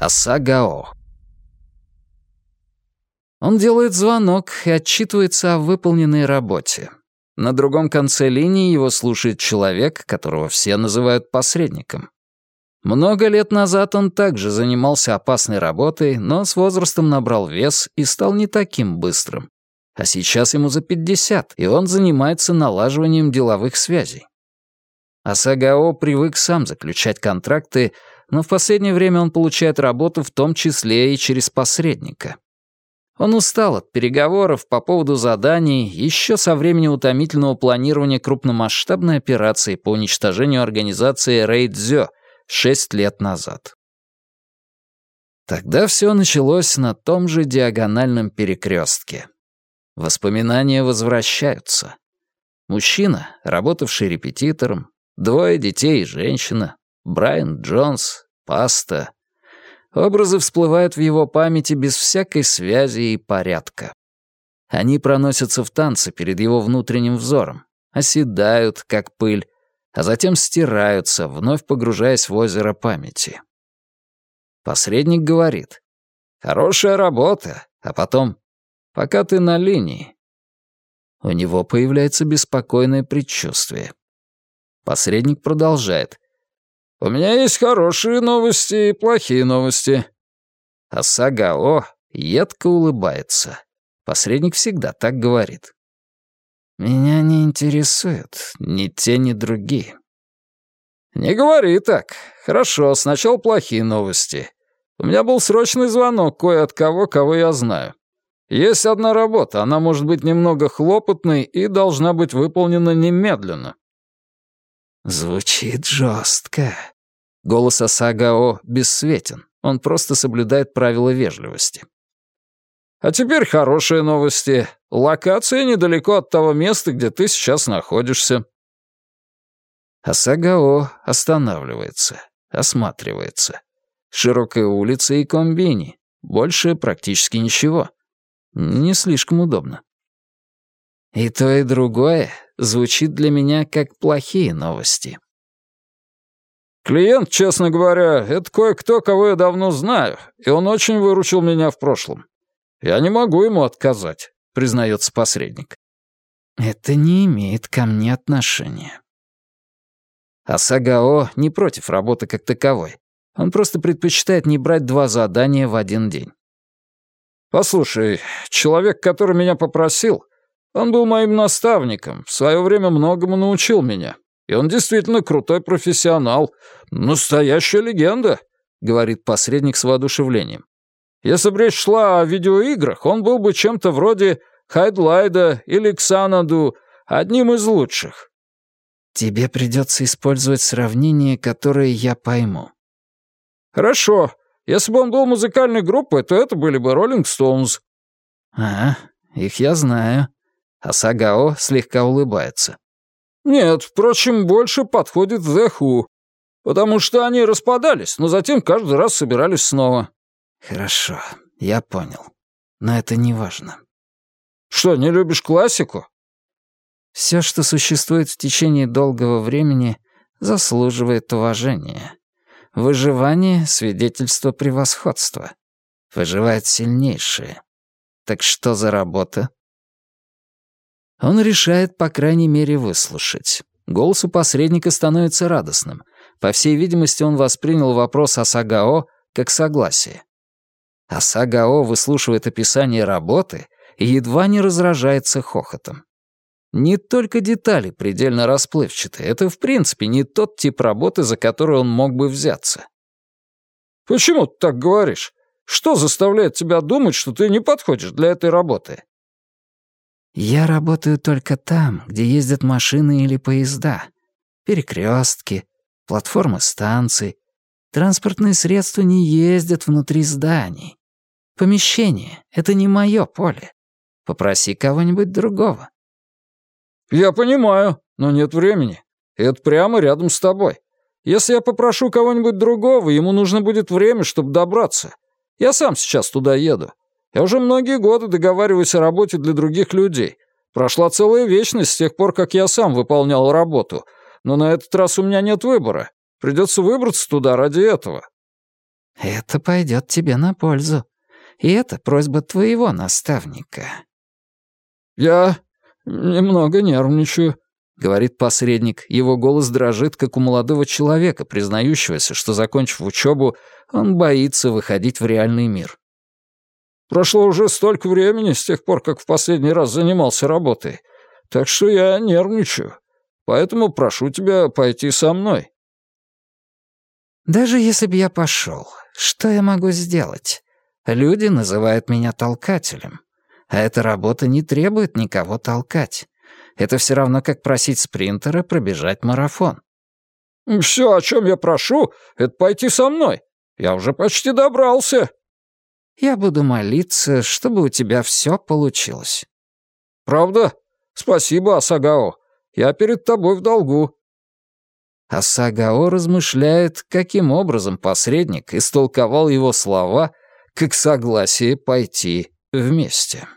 Асагао. Он делает звонок и отчитывается о выполненной работе. На другом конце линии его слушает человек, которого все называют посредником. Много лет назад он также занимался опасной работой, но с возрастом набрал вес и стал не таким быстрым. А сейчас ему за 50, и он занимается налаживанием деловых связей. Асагао привык сам заключать контракты, но в последнее время он получает работу в том числе и через посредника. Он устал от переговоров по поводу заданий еще со времени утомительного планирования крупномасштабной операции по уничтожению организации Рейдзё шесть лет назад. Тогда все началось на том же диагональном перекрестке. Воспоминания возвращаются. Мужчина, работавший репетитором, двое детей и женщина, Брайан Джонс, паста, Образы всплывают в его памяти без всякой связи и порядка. Они проносятся в танце перед его внутренним взором, оседают, как пыль, а затем стираются, вновь погружаясь в озеро памяти. Посредник говорит «Хорошая работа», а потом «Пока ты на линии». У него появляется беспокойное предчувствие. Посредник продолжает у меня есть хорошие новости и плохие новости». А Сагао едко улыбается. Посредник всегда так говорит. «Меня не интересуют ни те, ни другие». «Не говори так. Хорошо, сначала плохие новости. У меня был срочный звонок кое от кого, кого я знаю. Есть одна работа, она может быть немного хлопотной и должна быть выполнена немедленно. Звучит жестко. Голос Асагао бессветен. Он просто соблюдает правила вежливости. А теперь хорошие новости. Локация недалеко от того места, где ты сейчас находишься. Асагао останавливается, осматривается. Широкая улица и комбини. Больше практически ничего. Не слишком удобно. И то, и другое звучит для меня как плохие новости. «Клиент, честно говоря, это кое-кто, кого я давно знаю, и он очень выручил меня в прошлом. Я не могу ему отказать», — признается посредник. «Это не имеет ко мне отношения». Асагао не против работы как таковой. Он просто предпочитает не брать два задания в один день. «Послушай, человек, который меня попросил, он был моим наставником, в свое время многому научил меня. И он действительно крутой профессионал, настоящая легенда», — говорит посредник с воодушевлением. «Если бы речь шла о видеоиграх, он был бы чем-то вроде Хайдлайда или Ксанаду, одним из лучших». «Тебе придется использовать сравнение, которое я пойму». «Хорошо. Если бы он был музыкальной группой, то это были бы Роллинг Стоунс». «А, их я знаю», а Сагао слегка улыбается. «Нет, впрочем, больше подходит The Who, потому что они распадались, но затем каждый раз собирались снова». «Хорошо, я понял. Но это не важно». «Что, не любишь классику?» «Все, что существует в течение долгого времени, заслуживает уважения. Выживание — свидетельство превосходства. Выживает сильнейшие. Так что за работа?» Он решает, по крайней мере, выслушать. Голос у посредника становится радостным. По всей видимости, он воспринял вопрос о Сагао как согласие. А Сагао выслушивает описание работы и едва не разражается хохотом. Не только детали предельно расплывчатые, это в принципе не тот тип работы, за который он мог бы взяться. «Почему ты так говоришь? Что заставляет тебя думать, что ты не подходишь для этой работы?» Я работаю только там, где ездят машины или поезда. Перекрестки, платформы станций. Транспортные средства не ездят внутри зданий. Помещение — это не мое поле. Попроси кого-нибудь другого. Я понимаю, но нет времени. Это прямо рядом с тобой. Если я попрошу кого-нибудь другого, ему нужно будет время, чтобы добраться. Я сам сейчас туда еду. Я уже многие годы договариваюсь о работе для других людей. Прошла целая вечность с тех пор, как я сам выполнял работу. Но на этот раз у меня нет выбора. Придется выбраться туда ради этого». Это пойдет тебе на пользу. И это просьба твоего наставника. Я немного нервничаю, говорит посредник. Его голос дрожит, как у молодого человека, признающегося, что, закончив учебу, он боится выходить в реальный мир. Прошло уже столько времени с тех пор, как в последний раз занимался работой, так что я нервничаю. Поэтому прошу тебя пойти со мной». «Даже если бы я пошел, что я могу сделать? Люди называют меня толкателем, а эта работа не требует никого толкать. Это все равно, как просить спринтера пробежать марафон». «Все, о чем я прошу, это пойти со мной. Я уже почти добрался». «Я буду молиться, чтобы у тебя все получилось». «Правда? Спасибо, Асагао. Я перед тобой в долгу». Асагао размышляет, каким образом посредник истолковал его слова как согласие пойти вместе.